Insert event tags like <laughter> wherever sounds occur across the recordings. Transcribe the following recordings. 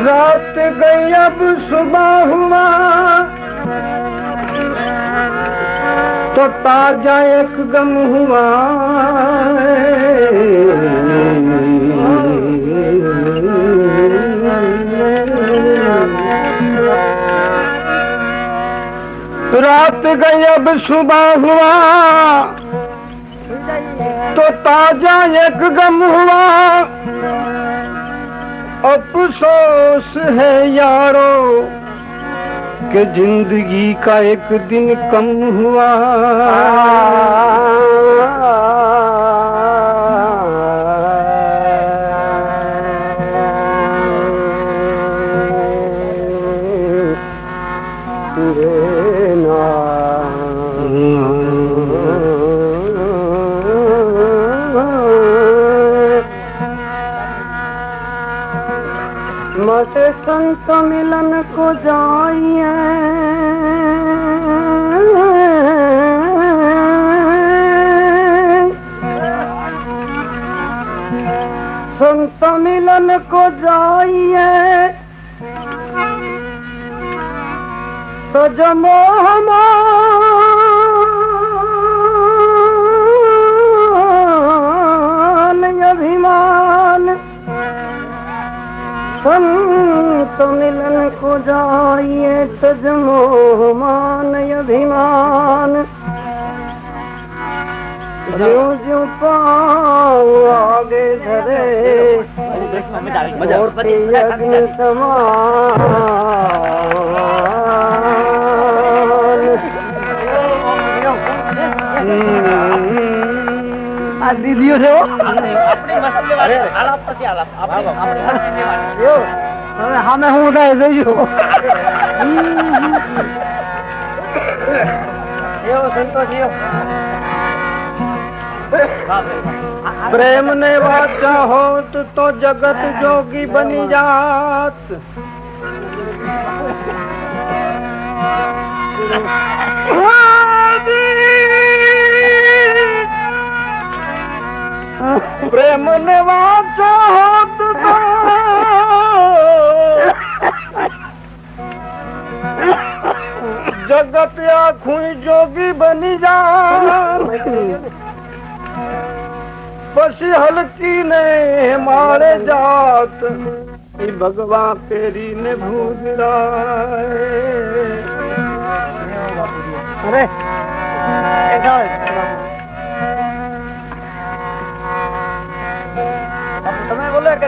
रात गई अब सुबह हुआ। तो ताजा एक गम हुआ। रात गई अब सुबह हुआ। तो ताजा एक गम हुआ अफसोस है यारो कि ज़िंदगी का एक दिन कम हुआ। मिलन को जाइए। संत मिलन को जाइए। तो जमो हमान जाइए तजमो मान अभिमान। जो जो पाओ आगे धरे। अग्नि समान दीदियों से हमें हूँ ऐसे ही हो। <laughs> प्रेम ने वाचा होत तो जगत जोगी बनी जात। प्रेम ने वाचा होत तो जगत आखुई जोगी बनी जा पसी हल्की ने मारे जात ई भगवा तेरी ने भूज अरे તમે બોલો કે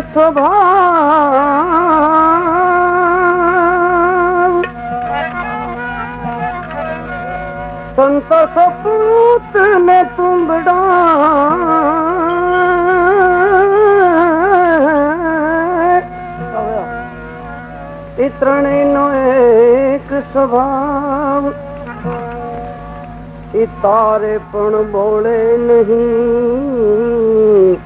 स्वभाव संस सपूत में तूं नो एक स्वभाव। इतारे पण बोले नहीं।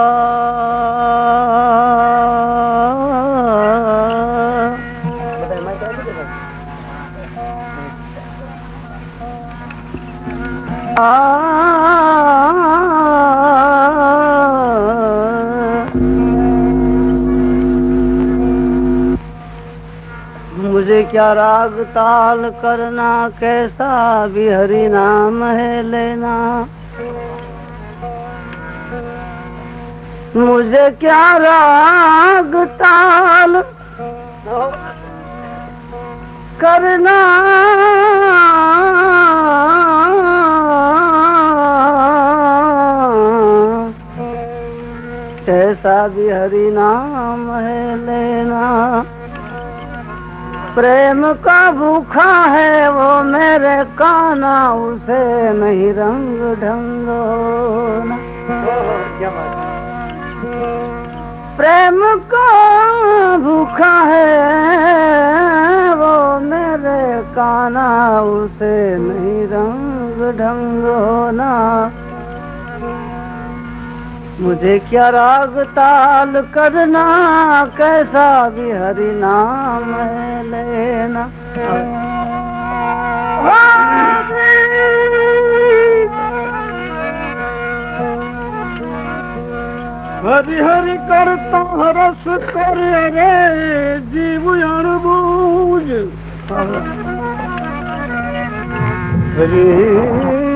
क्या राग ताल करना, कैसा भी हरि नाम है लेना। मुझे क्या राग ताल करना? कैसा भी हरि नाम है लेना। प्रेम का भूखा है वो मेरे काना उसे नहीं रंग ढंगोना प्रेम का भूखा है वो मेरे काना उसे नहीं रंग ढंगोना मुझे क्या राग ताल करना, कैसा भी हरि नाम है लेना। हरि हरि करता रस कर रे, जीव अणबूझ। हरि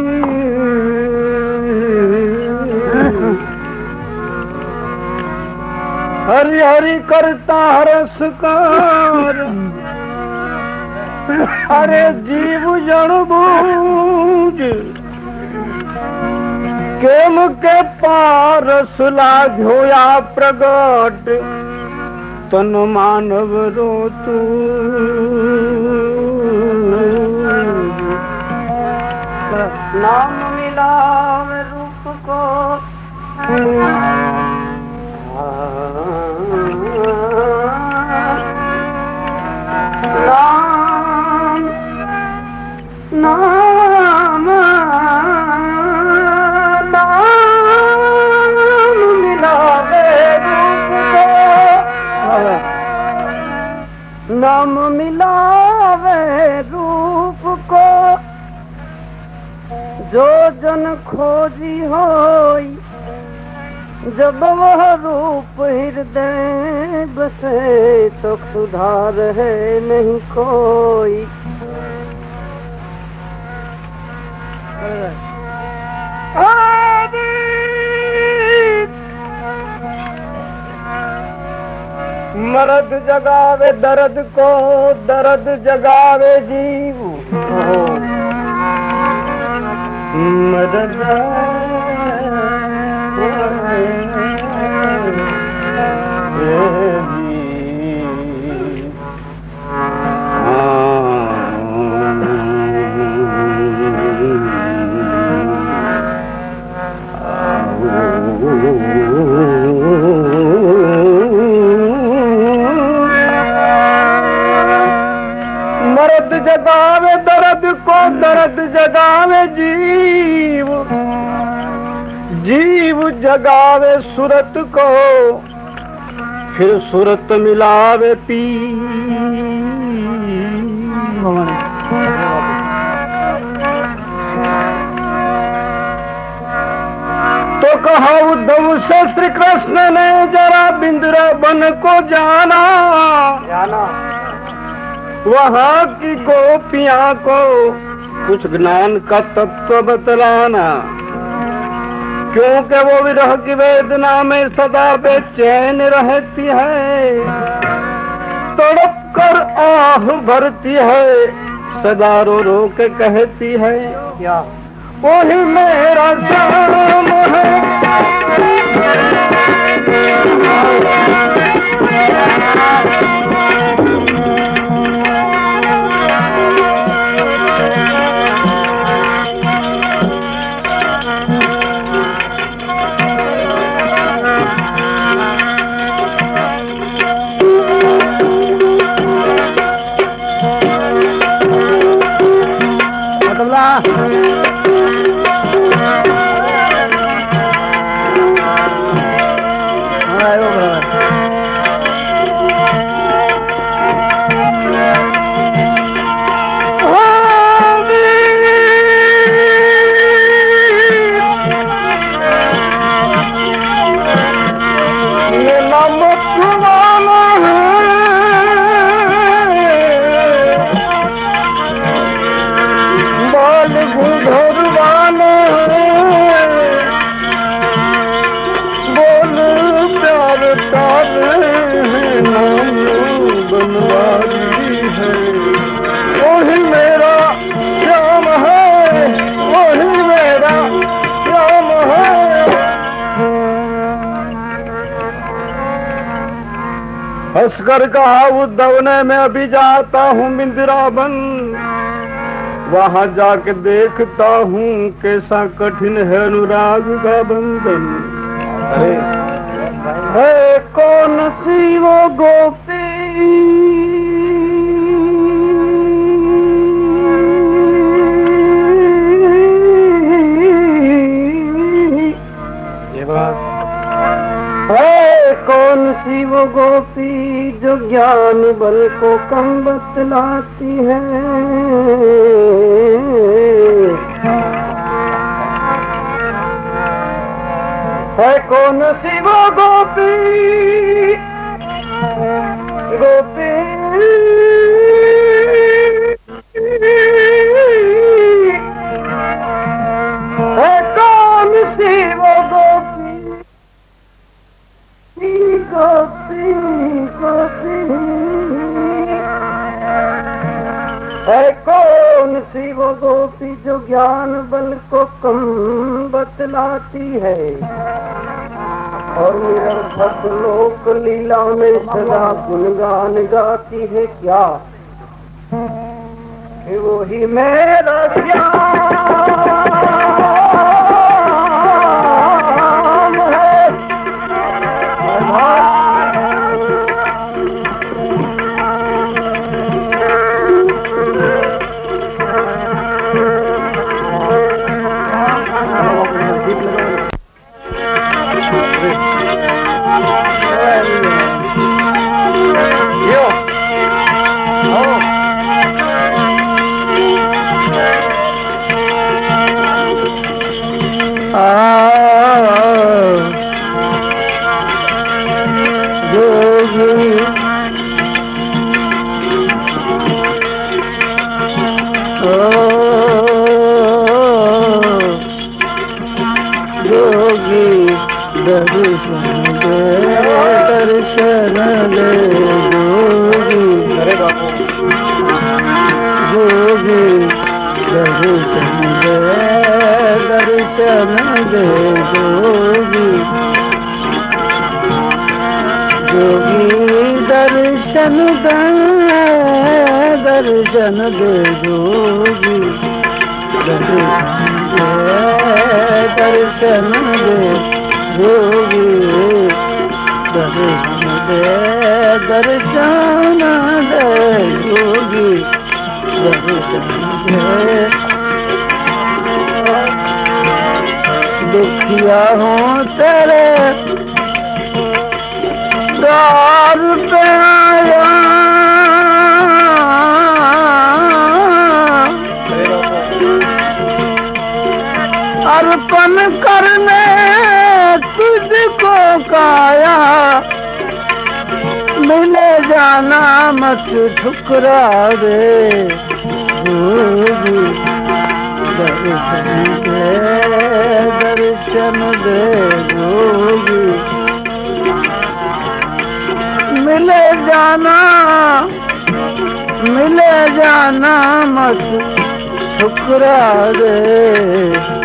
हरि करता रस कर अरे जीव जन बूझ, केम के पारस लाघोया प्रगट, तन मानव रो तू नाम मिलाव रूप को राम मिलावे रूप को न मिलाव खोजी होई जब वह रूप हृदय बसे तो सुधार है नहीं कोई। मरद जगावे, दर्द को दर्द जगावे जीव। मरद दर्द को दर्द जगावे जीव जीव जगावे सूरत को फिर सूरत मिलावे पी। तो कहा उद्धव से श्री कृष्ण ने जरा बिंद्र बन को जाना। जाना। वहाँ की गोपियाँ को कुछ ज्ञान का तत्व बतलाना। क्योंकि वो विरह की वेदना में सदा बेचैन रहती है। तड़प कर आह भरती है, सदा रो रो के कहती है, क्या? वही मेरा श्याम है। तबला हंसकर कहा उद्धव ने मैं अभी जाता हूँ मिंदिरावन वहाँ जाके देखता हूँ कैसा कठिन है अनुराग का बंधन। है कौन सी वो गोपी? है कौन सी वो गोपी, जो ज्ञान बल को कम बतलाती है। है कौन सी वो गोपी गोपी? गोपी गोपी। है कौन सी वो गोपी जो ज्ञान बल को कम बतलाती है? और निरर्थक लोक लीला में सदा गुणगान गाती है क्या? वो ही मेरा श्याम दर्शन दे जोगी दर्शन दे जोगी दर्शन दे दर्शन दे जोगी दर्शन दे दुखिया हूँ तेरे द्वार पे आया अर्पण करने तुझको काया। मिले जाना मत ठुकरा जोगी दर्शन दे दर्शन दे जोगी मिले जाना मिले जाना मत ठुकरा दे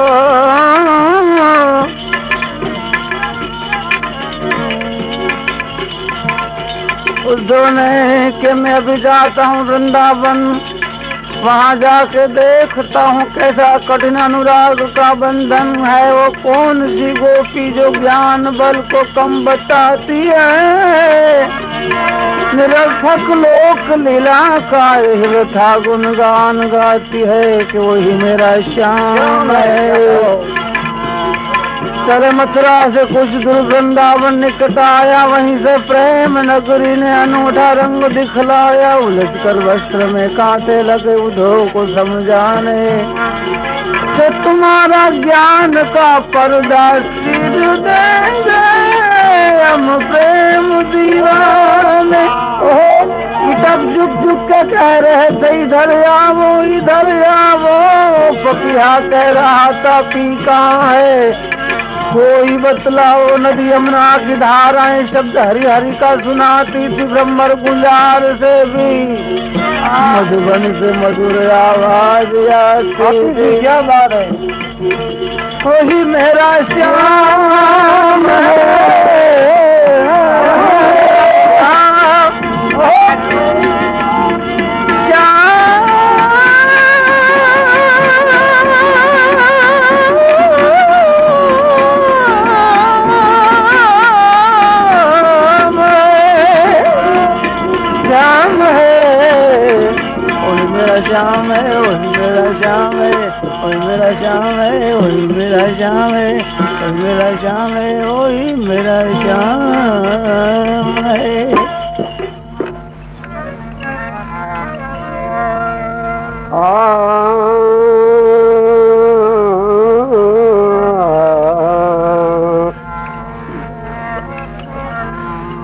उद्धव ने कि मैं अभी जाता हूँ वृंदावन। वहाँ जाके देखता हूँ कैसा कठिन अनुराग का बंधन है। वो कौन सी गोपी जो ज्ञान बल को कम बताती है? निरर्थक लोक लीला का था गुणगान गाती है कि वही मेरा श्याम है। चले मथुरा से कुछ दूर वृंदावन निकट आया वहीं से प्रेम नगरी ने अनूठा रंग दिखलाया। उलझ कर वस्त्र में कांटे लगे उधो को समझाने। कि तुम्हारा ज्ञान का पर्दा सिर देंगे, हम प्रेम दीवाने। ओ तब झुक झुक के कह रहे थे, इधर आवो इधर आवो पपिया कह रहा था पी कहाँ है। कोई बतलाओ नदी यमुना की धाराएँ शब्द हरि हरि का सुनाती थी ब्रह्मर गुजार से भी। मधुबन से मधुर आवाज़ आती। क्या बात है? वही मेरा श्याम है।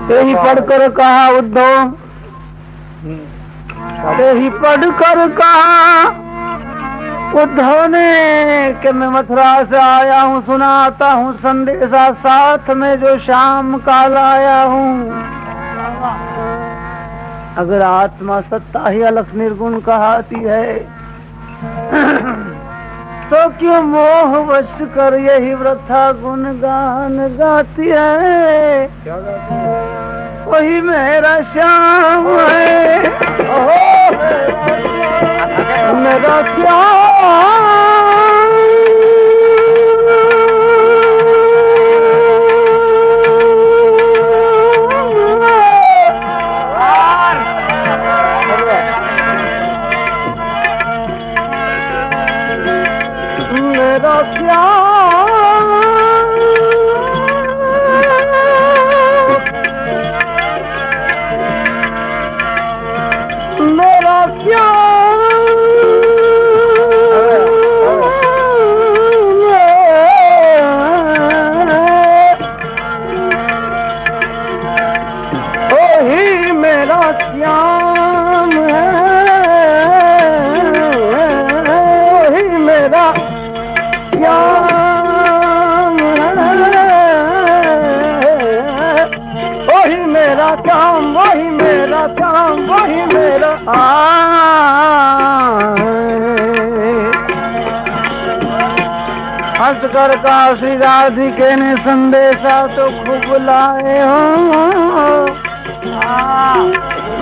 यही पढ़कर कहा, उद्धव। अरे ही पढ़ कर कहा, उद्धव ने कि मैं मथुरा से आया हूँ, सुनाता हूँ संदेशा, साथ में जो शाम का लाया हूँ। अगर आत्मा सत्ता ही अलग निर्गुण कहाती है तो क्यों मोह वश कर यही वृथा गुण गान गाती है? वही मेरा श्याम है। मेरा श्याम हंस कर काशी राधिके ने संदेशा तो खूब लाए हो।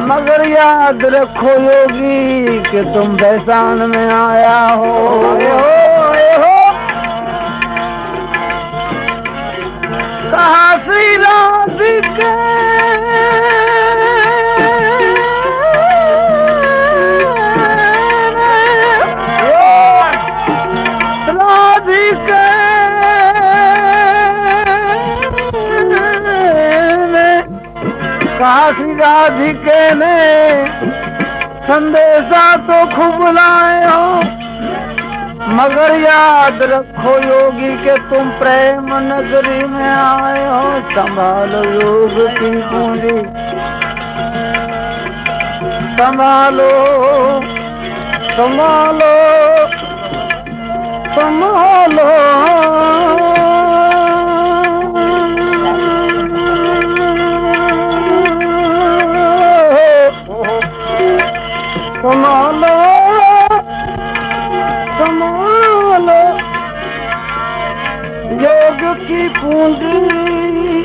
मगर याद रखो योगी कि तुम बैसान में आया हो। हो हो। कहा श्री राधिके राधिके ने संदेशा तो खूब लाए हो, मगर याद रखो योगी के तुम प्रेम नगरी में आए हो, संभालो योग की पूंजी। संभालो संभालो संभालो। संभालो संभालो योग की पूंजी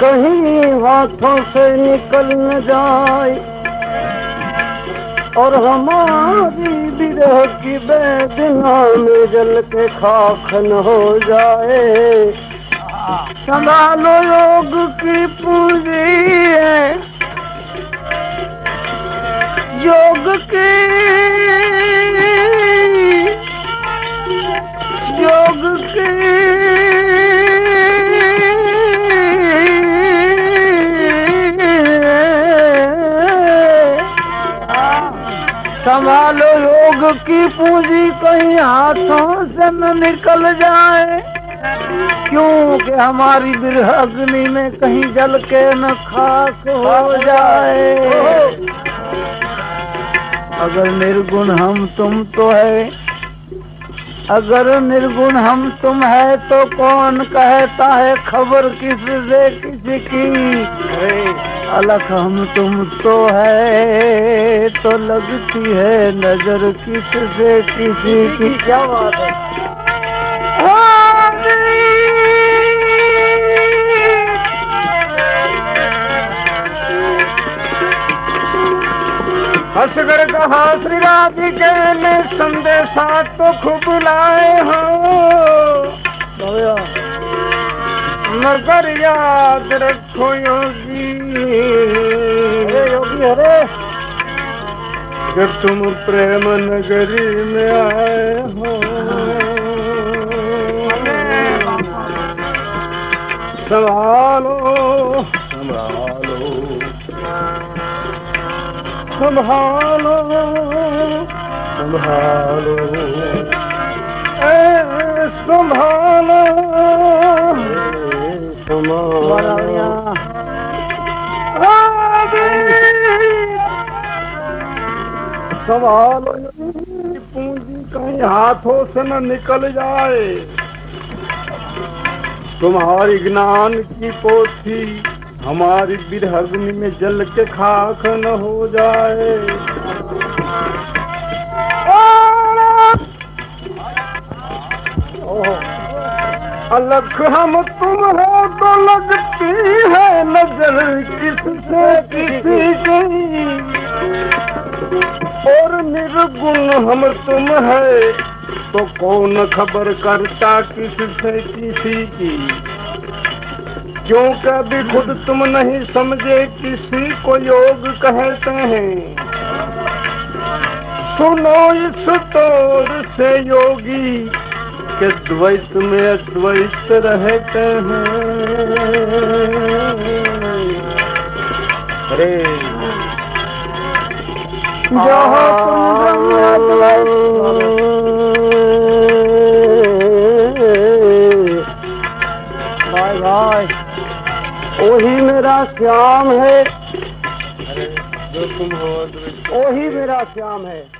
कहीं हाथों से निकल न जाए। और हमारी विरह की बेदना में जल के खाक न हो जाए। संभालो योग की पूंजी है। योग की योग की संभालो योग की पूंजी कहीं हाथों से न निकल जाए। क्योंकि हमारी बिरह अग्नि में कहीं जल के न खाक हो जाए। अगर निर्गुण हम तुम तो है। अगर निर्गुण हम तुम है तो कौन कहता है खबर किस से किसी की? अलग हम तुम तो है तो लगती है नज़र किस से किसी की? क्या बात है? हसगर कहा श्री राधिके ने संदेशा तो खूब लाए हो। मगर याद रखो योगी। योगी अरे। कि तुम प्रेम नगरी में आए हो। संभालो संभालो संभालो संभालो। ए संभालो। संभालो। पूंजी कहीं हाथों से न निकल जाए। तुम्हारी ज्ञान की पोथी हमारी बिरहग्नि में जल के खाक न हो जाए। अलग हम तुम हो तो लगती है नज़र किससे किसी की। और निर्गुण हम तुम है तो कौन खबर करता किससे किसी की? क्यों कभी खुद तुम नहीं समझे किसी को योग कहते हैं। सुनो इस तौर से योगी के द्वैत में अद्वैत रहते हैं। अरे। जहाँ तुम भाई भाई। वही मेरा श्याम है। जो वही मेरा श्याम है।